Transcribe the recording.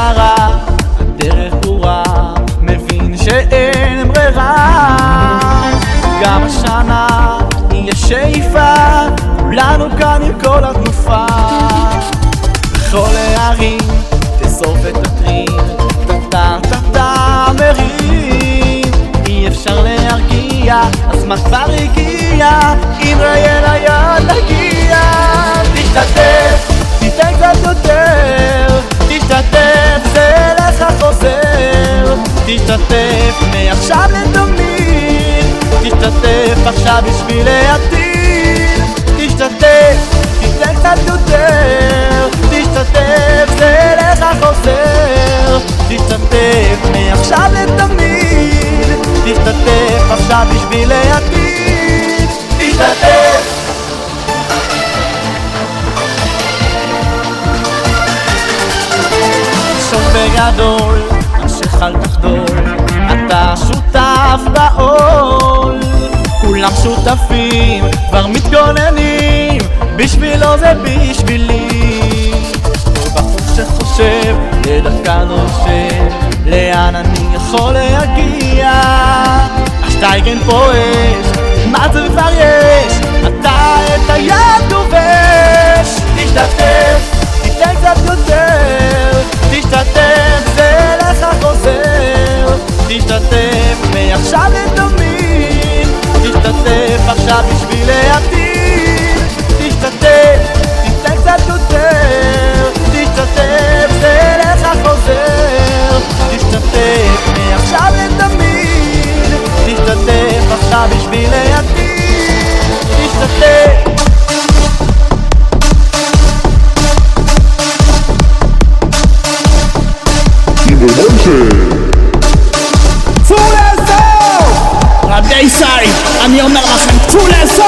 מטרה, הדרך ברורה, מבין שאין ברירה. גם השנה יהיה שאיפה, כולנו כאן עם כל התנופה. בכל הערים תאסוף ותטריד, טה טה טה מרים. אי אפשר להרגיע, הזמן כבר הגיע, אם ראיין היד נגיע. תשתתף, תיתן קצת יותר, תשתתף מעכשיו לתמיד, תשתתף עכשיו בשביל העתיד. תשתתף, תיתן קצת יותר, תשתתף, זה לך חוזר. תשתתף מעכשיו לתמיד, תשתתף עכשיו בשביל העתיד. תשתתף שום בגדול, כולם שותפים, כבר מתגוננים, בשבילו זה בשבילי. בחור שחושב, לדרכן רושב, לאן אני יכול להגיע? השטייגן פועש, מה זה כבר יש? אתה את היד Full us off! Rabia Isai, Amir Malrasan, full us